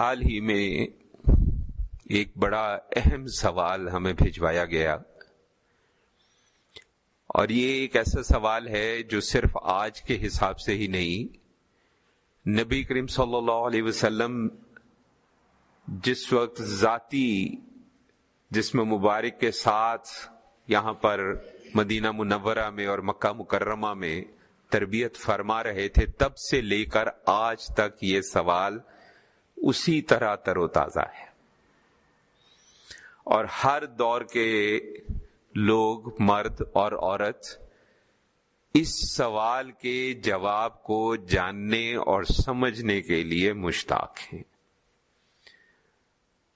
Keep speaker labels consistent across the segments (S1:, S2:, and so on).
S1: حال ہی میں ایک بڑا اہم سوال ہمیں بھیجوایا گیا۔ اور یہ ایک ایسا سوال ہے جو صرف آج کے حساب سے ہی نہیں، نبی کریم صلی اللہ علیہ وسلم جس وقت ذاتی جسم مبارک کے ساتھ یہاں پر مدینہ منورہ میں اور مکہ مکرمہ میں تربیت فرما رہے تھے، تب سے لے کر آج تک یہ سوال اسی طرح تر و تازہ ہے۔ اور ہر دور کے لوگ، مرد اور عورت، اس سوال کے جواب کو جاننے اور سمجھنے کے لیے مشتاق ہیں۔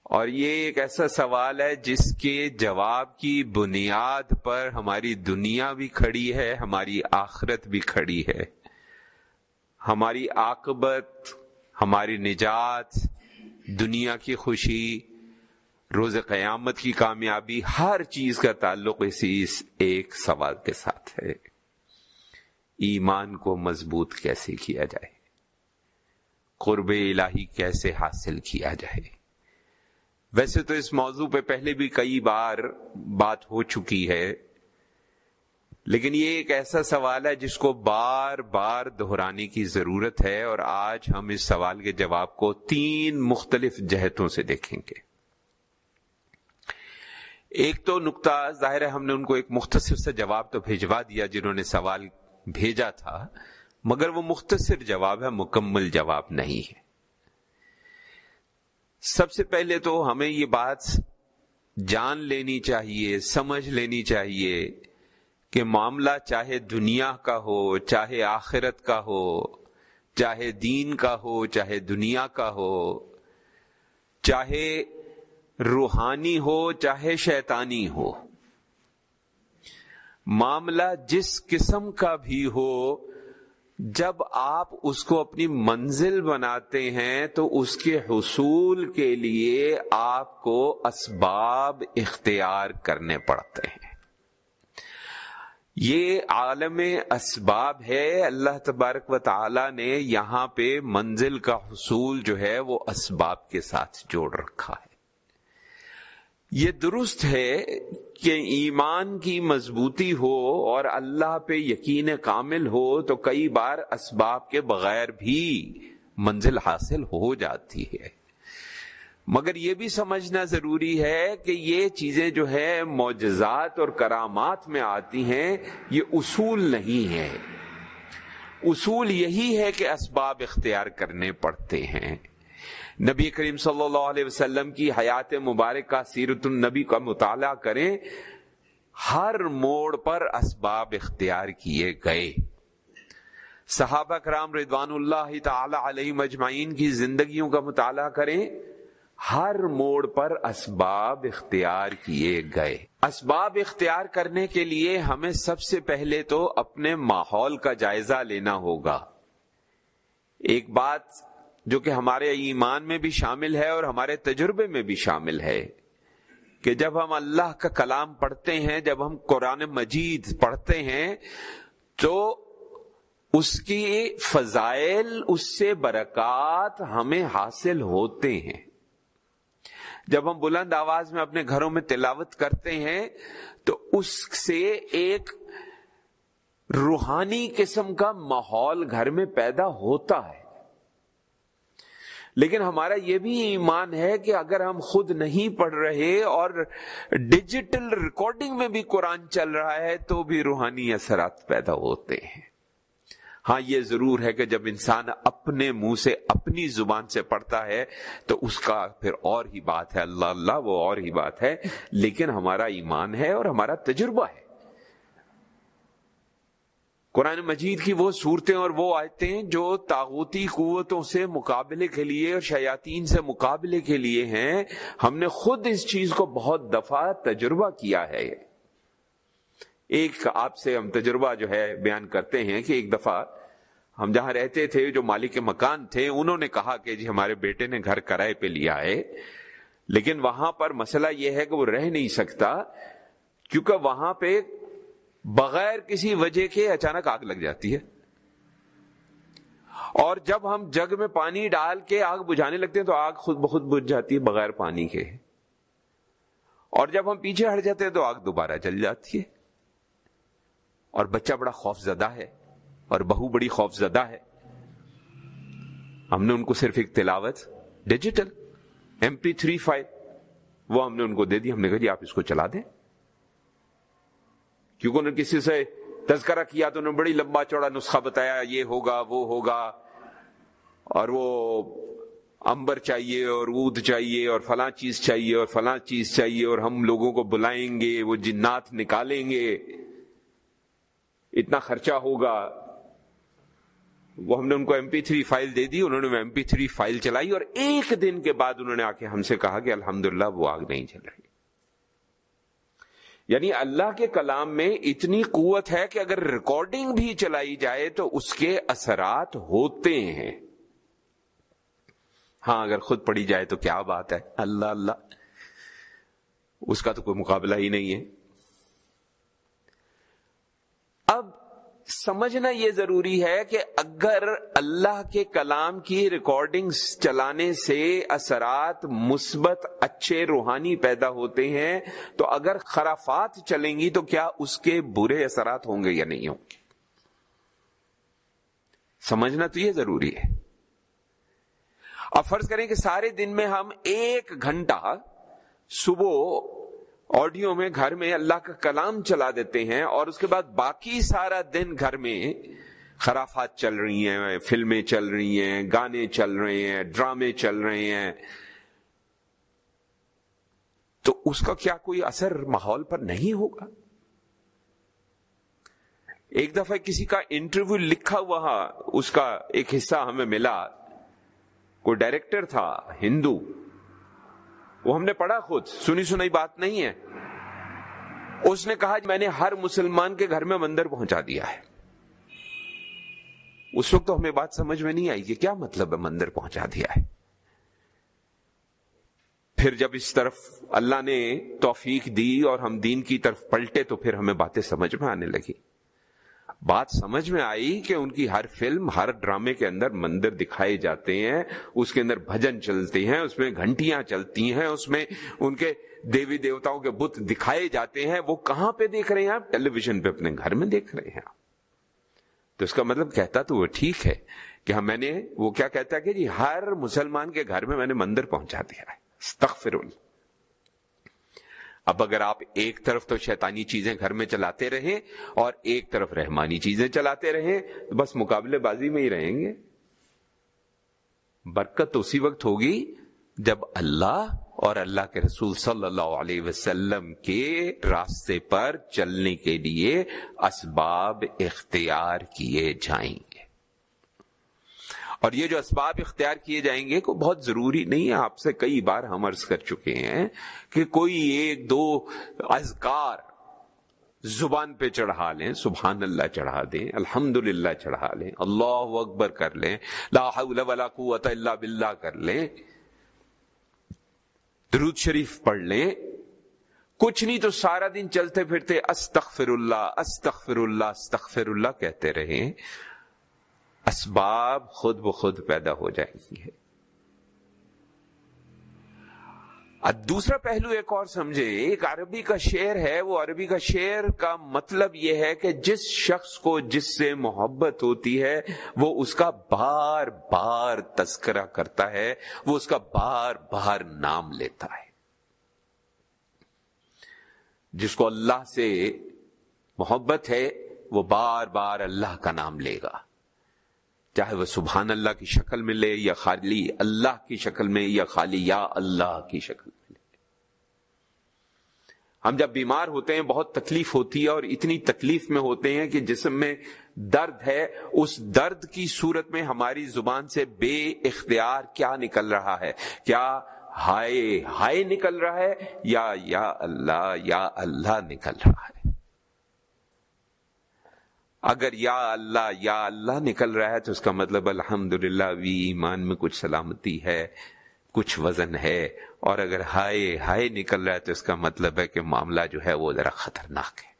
S1: اور یہ ایک ایسا سوال ہے جس کے جواب کی بنیاد پر ہماری دنیا بھی کھڑی ہے، ہماری آخرت بھی کھڑی ہے۔ ہماری آکبت ہماری نجات، دنیا کی خوشی، روز قیامت کی کامیابی، ہر چیز کا تعلق اسی اس ایک سوال کے ساتھ ہے۔ ایمان کو مضبوط کیسے کیا جائے؟ قرب الہی کیسے حاصل کیا جائے؟ ویسے تو اس موضوع پہ پہلے بھی کئی بار بات ہو چکی ہے۔ لیکن یہ ایک ایسا سوال ہے جس کو بار بار دہرانے کی ضرورت ہے اور آج ہم اس سوال کے جواب کو تین مختلف جہتوں سے دیکھیں گے۔ ایک تو نقطہ ظاہر ہے ہم نے ان کو ایک مختصر سے جواب تو بھیجوا دیا جنہوں نے سوال بھیجا تھا، مگر وہ مختصر جواب ہے، مکمل جواب نہیں ہے۔ سب سے پہلے تو ہمیں یہ بات جان لینی چاہیے، سمجھ لینی چاہیے کہ معاملہ چاہے دنیا کا ہو، چاہے آخرت کا ہو، چاہے دین کا ہو، چاہے دنیا کا ہو، چاہے روحانی ہو، چاہے شیطانی ہو، معاملہ جس قسم کا بھی ہو، جب آپ اس کو اپنی منزل بناتے ہیں تو اس کے حصول کے لیے آپ کو اسباب اختیار کرنے پڑتے ہیں۔ یہ عالم اسباب ہے۔ اللہ تبارک و تعالی نے یہاں پہ منزل کا حصول جو ہے وہ اسباب کے ساتھ جوڑ رکھا ہے۔ یہ درست ہے کہ ایمان کی مضبوطی ہو اور اللہ پہ یقین کامل ہو تو کئی بار اسباب کے بغیر بھی منزل حاصل ہو جاتی ہے۔ مگر یہ بھی سمجھنا ضروری ہے کہ یہ چیزیں جو ہے معجزات اور کرامات میں آتی ہیں، یہ اصول نہیں ہے اصول یہی ہے کہ اسباب اختیار کرنے پڑتے ہیں۔ نبی کریم صلی اللہ علیہ وسلم کی حیات مبارک کا سیرت النبی کا مطالعہ کریں، ہر موڑ پر اسباب اختیار کیے گئے۔ صحابہ کرام ردوان اللہ تعالی علیہ مجمعین کی زندگیوں کا مطالعہ کریں ہر موڑ پر اسباب اختیار کیے گئے۔ اسباب اختیار کرنے کے لیے ہمیں سب سے پہلے تو اپنے ماحول کا جائزہ لینا ہوگا۔ ایک بات جو کہ ہمارے ایمان میں بھی شامل ہے اور ہمارے تجربے میں بھی شامل ہے کہ جب ہم اللہ کا کلام پڑھتے ہیں، جب ہم قرآن مجید پڑھتے ہیں، تو اس کی فضائل، اس سے برکات ہمیں حاصل ہوتے ہیں۔ جب ہم بلند آواز میں اپنے گھروں میں تلاوت کرتے ہیں تو اس سے ایک روحانی قسم کا ماحول گھر میں پیدا ہوتا ہے۔ لیکن ہمارا یہ بھی ایمان ہے کہ اگر ہم خود نہیں پڑھ رہے اور ڈیجیٹل ریکارڈنگ میں بھی قرآن چل رہا ہے تو بھی روحانی اثرات پیدا ہوتے ہیں۔ ہاں یہ ضرور ہے کہ جب انسان اپنے منہ سے اپنی زبان سے پڑھتا ہے، تو اس کا پھر اور ہی بات ہے۔ اللہ اللہ، وہ اور ہی بات ہے۔ لیکن ہمارا ایمان ہے اور ہمارا تجربہ ہے۔ قرآن مجید کی وہ صورتیں اور وہ آیتیں جو تاغوتی قوتوں سے مقابلے کے لیے اور شیاطین سے مقابلے کے لیے ہیں، ہم نے خود اس چیز کو بہت دفعہ تجربہ کیا ہے۔ ایک آپ سے ہم تجربہ جو ہے بیان کرتے ہیں کہ ایک دفعہ ہم جہاں رہتے تھے، جو مالک مکان تھے، انہوں نے کہا کہ جی ہمارے بیٹے نے گھر کرائے پہ لیا ہے، لیکن وہاں پر مسئلہ یہ ہے کہ وہ رہ نہیں سکتا، کیونکہ وہاں پہ بغیر کسی وجہ کے اچانک آگ لگ جاتی ہے۔ اور جب ہم جگ میں پانی ڈال کے آگ بجھانے لگتے ہیں تو آگ خود بخود بجھ جاتی ہے بغیر پانی کے۔ اور جب ہم پیچھے ہٹ جاتے ہیں تو آگ دوبارہ جل جاتی ہے۔ اور بچہ بڑا خوف زدہ ہے اور بہو بڑی خوف زدہ ہے۔ ہم نے ان کو صرف ایک تلاوت digital M P three five وہ ہم نے ان کو دے دی۔ ہم نے کہا جی آپ اس کو چلا دیں۔ کیونکہ انہوں نے کسی سے تذکرہ کیا تو انہوں نے بڑی لمبا چوڑا نسخہ بتایا، یہ ہوگا، وہ ہوگا، اور وہ امبر چاہیے اور اود چاہیے اور فلاں چیز چاہیے اور فلاں چیز چاہیے اور ہم لوگوں کو بلائیں گے، وہ جنات نکالیں گے۔ اتنا خرچہ ہوگا۔ وہ ہم نے ان کو ایم پی تھری فائل دے دی، انہوں نے ایم پی تھری فائل چلائی اور ایک دن کے بعد انہوں نے آ کے ہم سے کہا کہ الحمدللہ وہ آگ نہیں چل رہی۔ یعنی اللہ کے کلام میں اتنی قوت ہے کہ اگر ریکارڈنگ بھی چلائی جائے تو اس کے اثرات ہوتے ہیں۔ ہاں اگر خود پڑھی جائے تو کیا بات ہے؟ اللہ اللہ۔ اس کا تو کوئی مقابلہ ہی نہیں ہے اب سمجھنا یہ ضروری ہے کہ اگر اللہ کے کلام کی ریکارڈنگ چلانے سے اثرات مثبت اچھے روحانی پیدا ہوتے ہیں، تو اگر خرافات چلیں گی تو کیا اس کے برے اثرات ہوں گے یا نہیں ہوں گے؟ سمجھنا تو یہ ضروری ہے۔ اب فرض کریں کہ سارے دن میں ہم ایک گھنٹہ صبح آڈیو میں گھر میں اللہ کا کلام چلا دیتے ہیں اور اس کے بعد باقی سارا دن گھر میں خرافات چل رہی ہیں، فلمیں چل رہی ہیں، گانے چل رہے ہیں، ڈرامے چل رہے ہیں۔ تو اس کا کیا کوئی اثر ماحول پر نہیں ہوگا؟ ایک دفعہ کسی کا انٹرویو لکھا ہوا، اس کا ایک حصہ ہمیں ملا۔ کوئی ڈائریکٹر تھا، ہندو۔ وہ ہم نے پڑھا خود۔ سنی سنائی بات نہیں ہے۔ اس نے کہا میں نے ہر مسلمان کے گھر میں مندر پہنچا دیا ہے۔ اس وقت تو ہمیں بات سمجھ میں نہیں آئی کہ کیا مطلب ہے مندر پہنچا دیا ہے۔ پھر جب اس طرف اللہ نے توفیق دی اور ہم دین کی طرف پلٹے تو پھر ہمیں باتیں سمجھ میں آنے لگی۔ بات سمجھ میں آئی کہ ان کی ہر فلم ہر ڈرامے کے اندر مندر دکھائے جاتے ہیں، اس کے اندر بھجن چلتے ہیں، اس میں گھنٹیاں چلتی ہیں، اس میں ان کے دیوی دیوتاؤں کے بت دکھائے جاتے ہیں۔ وہ کہاں پہ دیکھ رہے ہیں آپ؟ ٹیلی ویژن پہ اپنے گھر میں دیکھ رہے ہیں تو اس کا مطلب کہتا تو وہ ٹھیک ہے کہ ہم میں نے وہ کیا کہتا ہے کہ جی ہر مسلمان کے گھر میں میں نے مندر پہنچا دیا ہے۔ اللہ۔ اب اگر آپ ایک طرف تو شیطانی چیزیں گھر میں چلاتے رہیں اور ایک طرف رحمانی چیزیں چلاتے رہیں، بس مقابلے بازی میں ہی رہیں گے۔ برکت اسی وقت ہوگی جب اللہ اور اللہ کے رسول صلی اللہ علیہ وسلم کے راستے پر چلنے کے لیے اسباب اختیار کیے جائیں۔ گے اور یہ جو اسباب اختیار کیے جائیں گے کو بہت ضروری نہیں ہے، آپ سے کئی بار ہم عرض کر چکے ہیں کہ کوئی ایک دو اذکار زبان پہ چڑھا لیں، سبحان اللہ چڑھا دیں الحمد للہ چڑھا لیں، اللہ اکبر کر لیں، لا حول ولا قوت اللہ باللہ کر لیں، درود شریف پڑھ لیں، کچھ نہیں تو سارا دن چلتے پھرتے استغفر اللہ استغفر اللہ استغفر اللہ کہتے رہیں اسباب خود بخود پیدا ہو جائیں گے۔ دوسرا پہلو ایک اور سمجھے۔ ایک عربی کا شعر ہے۔ وہ عربی کا شعر کا مطلب یہ ہے کہ جس شخص کو جس سے محبت ہوتی ہے، وہ اس کا بار بار تذکرہ کرتا ہے، وہ اس کا بار بار نام لیتا ہے۔ جس کو اللہ سے محبت ہے، وہ بار بار اللہ کا نام لے گا۔ چاہے وہ سبحان اللہ کی شکل میں لے یا خالی اللہ کی شکل میں یا خالی یا اللہ کی شکل میں لے۔ ہم جب بیمار ہوتے ہیں بہت تکلیف ہوتی ہے اور اتنی تکلیف میں ہوتے ہیں کہ جسم میں درد ہے، اس درد کی صورت میں ہماری زبان سے بے اختیار کیا نکل رہا ہے؟ کیا ہائے ہائے نکل رہا ہے یا یا اللہ یا اللہ نکل رہا ہے؟ اگر یا اللہ یا اللہ نکل رہا ہے تو اس کا مطلب الحمد للہ ایمان میں کچھ سلامتی ہے، کچھ وزن ہے، اور اگر ہائے ہائے نکل رہا ہے تو اس کا مطلب ہے کہ معاملہ جو ہے وہ ذرا خطرناک ہے۔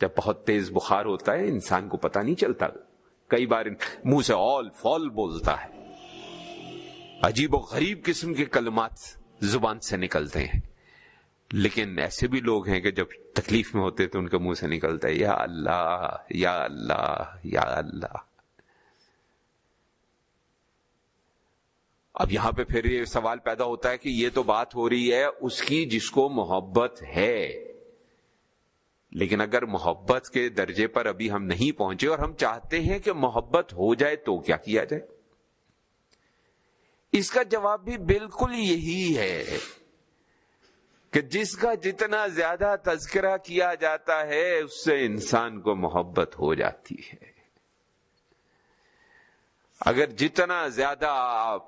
S1: جب بہت تیز بخار ہوتا ہے، انسان کو پتہ نہیں چلتا۔ کئی بار منہ سے اول فول بولتا ہے۔ عجیب و غریب قسم کے کلمات زبان سے نکلتے ہیں۔ لیکن ایسے بھی لوگ ہیں کہ جب تکلیف میں ہوتے تو ان کے منہ سے نکلتا ہے، یا اللہ یا اللہ یا اللہ۔ اب یہاں پہ پھر یہ سوال پیدا ہوتا ہے کہ یہ تو بات ہو رہی ہے، اس کی جس کو محبت ہے۔ لیکن اگر محبت کے درجے پر ابھی ہم نہیں پہنچے اور ہم چاہتے ہیں کہ محبت ہو جائے تو کیا کیا جائے؟ اس کا جواب بھی بالکل یہی ہے۔ کہ جس کا جتنا زیادہ تذکرہ کیا جاتا ہے، اس سے انسان کو محبت ہو جاتی ہے۔ اگر جتنا زیادہ آپ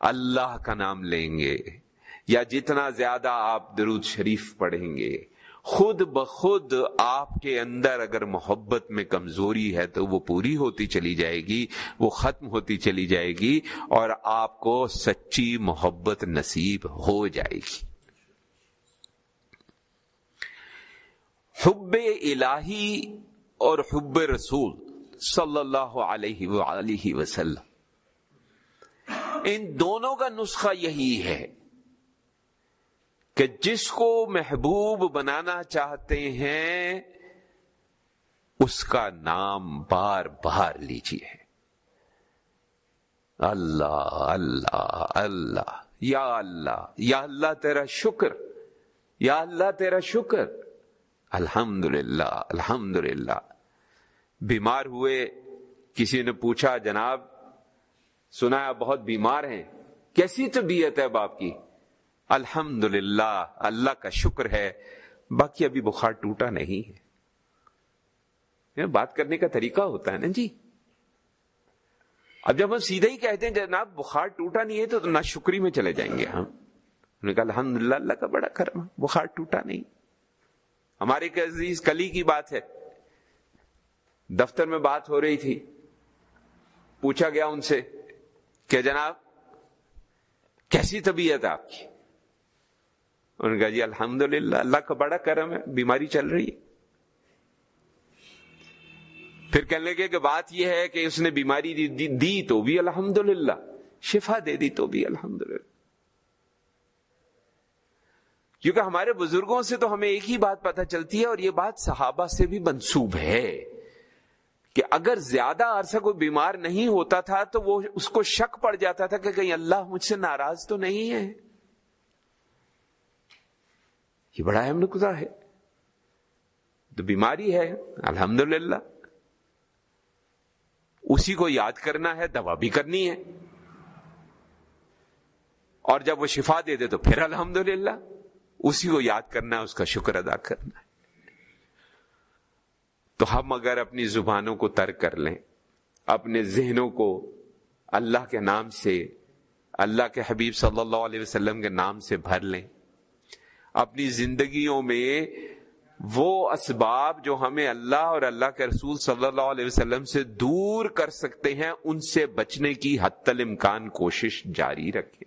S1: اللہ کا نام لیں گے، یا جتنا زیادہ آپ درود شریف پڑھیں گے، خود بخود آپ کے اندر اگر محبت میں کمزوری ہے تو وہ پوری ہوتی چلی جائے گی، وہ ختم ہوتی چلی جائے گی اور آپ کو سچی محبت نصیب ہو جائے گی۔ حب الہی اور حب رسول صلی اللہ علیہ وآلہ وسلم۔ ان دونوں کا نسخہ یہی ہے کہ جس کو محبوب بنانا چاہتے ہیں، اس کا نام بار بار لیجیے اللہ اللہ اللہ، یا اللہ یا اللہ تیرا شکر، یا اللہ تیرا شکر۔ الحمد للہ الحمد للہ بیمار ہوئے، کسی نے پوچھا، جناب، سنا بہت بیمار ہیں، کیسی طبیعت ہے باپ کی؟ الحمد للہ اللہ کا شکر ہے، باقی ابھی بخار ٹوٹا نہیں ہے۔ یعنی بات کرنے کا طریقہ ہوتا ہے نا جی۔ اب جب ہم سیدھے ہی کہتے ہیں، جناب، بخار ٹوٹا نہیں ہے تو نہ شکری میں چلے جائیں گے ہم۔ نے کہا الحمد للہ اللہ کا بڑا کرم بخار ٹوٹا نہیں۔ ہمارے عزیز کلی کی بات ہے۔ دفتر میں بات ہو رہی تھی۔ پوچھا گیا ان سے کہ جناب کیسی طبیعت ہے آپ کی؟ انہوں نے کہا جی الحمد للہ اللہ کا بڑا کرم ہے بیماری چل رہی ہے۔ پھر کہنے لگے کہ بات یہ ہے کہ اس نے بیماری دی, دی, دی تو بھی الحمد للہ شفا دے دی تو بھی الحمد للہ کیونکہ ہمارے بزرگوں سے تو ہمیں ایک ہی بات پتہ چلتی ہے اور یہ بات صحابہ سے بھی منسوب ہے کہ اگر زیادہ عرصہ کوئی بیمار نہیں ہوتا تھا تو وہ اس کو شک پڑ جاتا تھا کہ کہیں اللہ مجھ سے ناراض تو نہیں ہے۔ یہ بڑا اہم نقطہ ہے۔ تو بیماری ہے الحمد اسی کو یاد کرنا ہے، دوا بھی کرنی ہے۔ اور جب وہ شفا دے دے تو پھر الحمد اسی کو یاد کرنا ہے اس کا شکر ادا کرنا۔ ہے تو ہم اگر اپنی زبانوں کو ترک کر لیں، اپنے ذہنوں کو اللہ کے نام سے، اللہ کے حبیب صلی اللہ علیہ وسلم کے نام سے بھر لیں، اپنی زندگیوں میں وہ اسباب جو ہمیں اللہ اور اللہ کے رسول صلی اللہ علیہ وسلم سے دور کر سکتے ہیں، ان سے بچنے کی حت الامکان کوشش جاری رکھے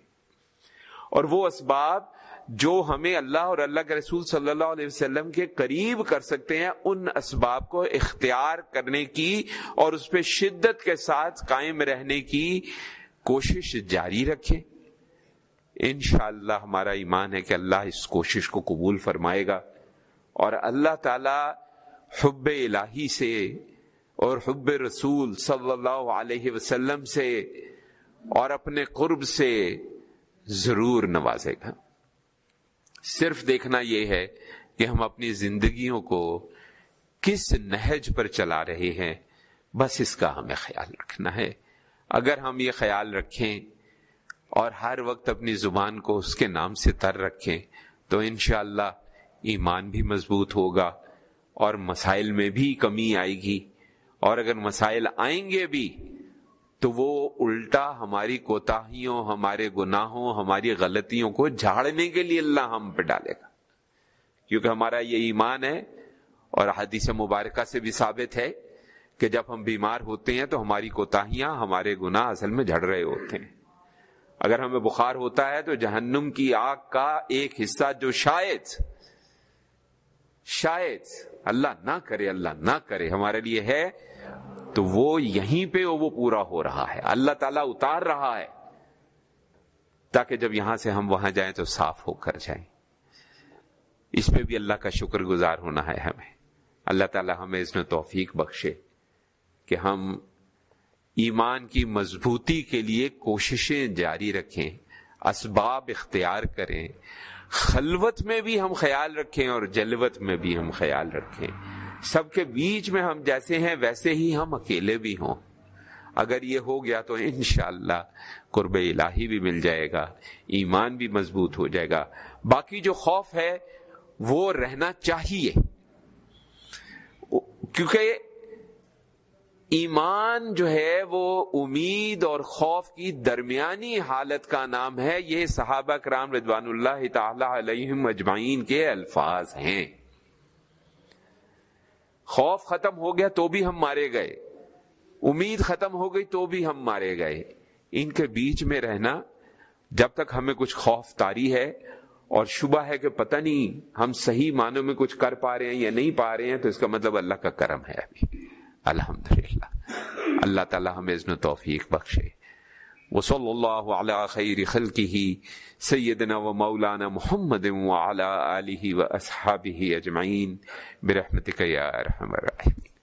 S1: اور وہ اسباب جو ہمیں اللہ اور اللہ کے رسول صلی اللہ علیہ وسلم کے قریب کر سکتے ہیں، ان اسباب کو اختیار کرنے کی اور اس پہ شدت کے ساتھ قائم رہنے کی کوشش جاری رکھیں۔ انشاءاللہ اللہ ہمارا ایمان ہے کہ اللہ اس کوشش کو قبول فرمائے گا اور اللہ تعالی حب الہی سے اور حب رسول صلی اللہ علیہ وسلم سے اور اپنے قرب سے ضرور نوازے گا۔ صرف دیکھنا یہ ہے کہ ہم اپنی زندگیوں کو کس نہج پر چلا رہے ہیں، بس اس کا ہمیں خیال رکھنا ہے۔ اگر ہم یہ خیال رکھیں اور ہر وقت اپنی زبان کو اس کے نام سے تر رکھیں، تو انشاءاللہ اللہ ایمان بھی مضبوط ہوگا اور مسائل میں بھی کمی آئے گی۔ اور اگر مسائل آئیں گے بھی تو وہ الٹا ہماری کوتاہیوں، ہمارے گناہوں، ہماری غلطیوں کو جھاڑنے کے لیے اللہ ہم پہ ڈالے گا۔ کیونکہ ہمارا یہ ایمان ہے اور حدیث مبارکہ سے بھی ثابت ہے کہ جب ہم بیمار ہوتے ہیں تو ہماری کوتاہیاں، ہمارے گناہ اصل میں جھڑ رہے ہوتے ہیں۔ اگر ہمیں بخار ہوتا ہے تو جہنم کی آگ کا ایک حصہ جو شاید شاید اللہ نہ کرے، اللہ نہ کرے، ہمارے لیے ہے، تو وہ یہیں پہ وہ پورا ہو رہا ہے۔ اللہ تعالیٰ اتار رہا ہے۔ تاکہ جب یہاں سے ہم وہاں جائیں تو صاف ہو کر جائیں۔ اس پہ بھی اللہ کا شکر گزار ہونا ہے ہمیں۔ اللہ تعالیٰ ہمیں اس میں توفیق بخشے کہ ہم ایمان کی مضبوطی کے لیے کوششیں جاری رکھیں، اسباب اختیار کریں۔ خلوت میں بھی ہم خیال رکھیں اور جلوت میں بھی ہم خیال رکھیں۔ سب کے بیچ میں ہم جیسے ہیں، ویسے ہی ہم اکیلے بھی ہوں۔ اگر یہ ہو گیا تو انشاءاللہ قرب الہی بھی مل جائے گا، ایمان بھی مضبوط ہو جائے گا۔ باقی جو خوف ہے، وہ رہنا چاہیے۔ کیونکہ ایمان جو ہے وہ امید اور خوف کی درمیانی حالت کا نام ہے۔ یہ صحابہ کرام رضوان اللہ تعالی علیہم اجمعین کے الفاظ ہیں۔ خوف ختم ہو گیا تو بھی ہم مارے گئے۔ امید ختم ہو گئی تو بھی ہم مارے گئے۔ ان کے بیچ میں رہنا جب تک ہمیں کچھ خوف تاری ہے اور شبہ ہے کہ پتہ نہیں ہم صحیح معنوں میں کچھ کر پا رہے ہیں یا نہیں پا رہے ہیں تو اس کا مطلب اللہ کا کرم ہے۔ ابھی الحمد للہ اللہ تعالی ہمیں و توفیق بخشے۔ وصلی اللہ علی خیر خلقہ، سیدنا و مولانا محمد علی آلہ و اصحابہ اجمعین، برحمتک یا ارحم الراحمین